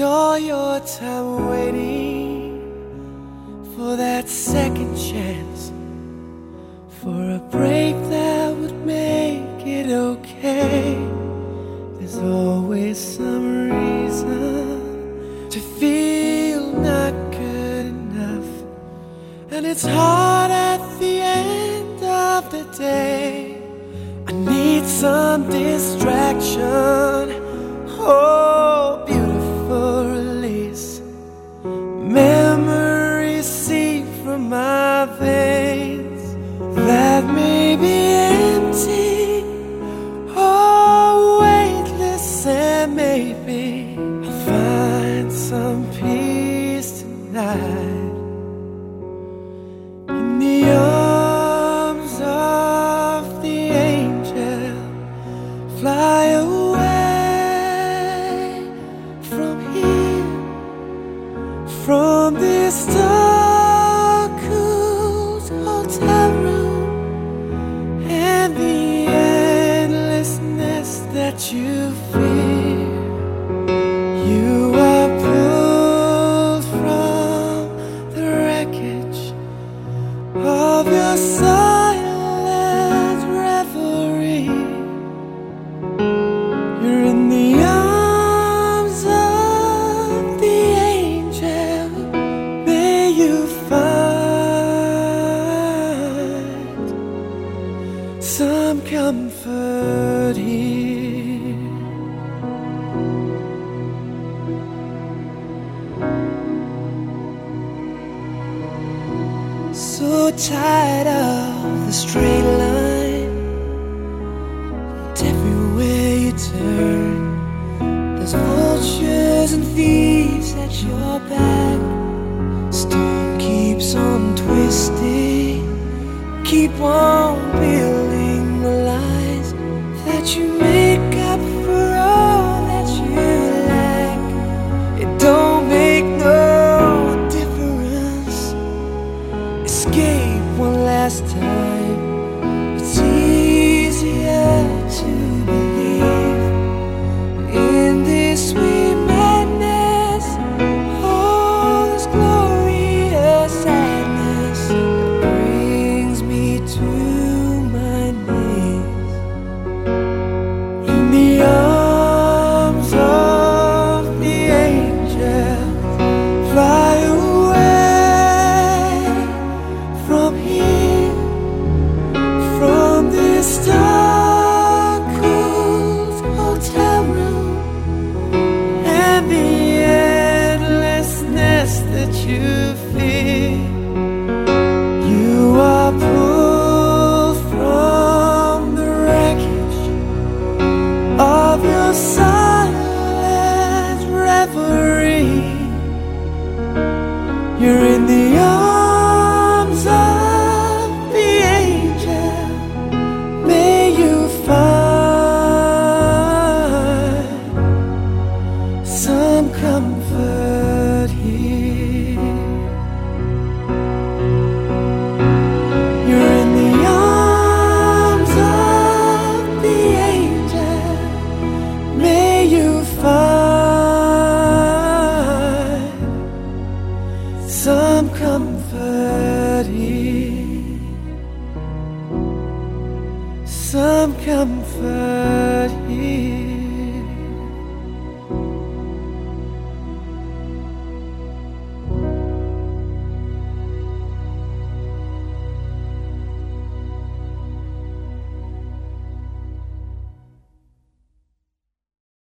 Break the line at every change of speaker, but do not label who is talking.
all your time waiting for that second chance, for a break that would make it okay. There's always some reason to feel not good enough, and it's hard at the end of the day. I need some distraction. Oh, in the arms of the angel. Fly away from here, from this dark, cool hotel room, and the endlessness that you fear. Silent reverie. You're in the arms of the angel. May you find some comfort here. Tired of the straight line. And everywhere you turn, there's vultures and thieves at your back. Storm keeps on twisting. Keep on from here, from this dark, hotel room, and the endlessness that you feel. Comfort here. Some comfort.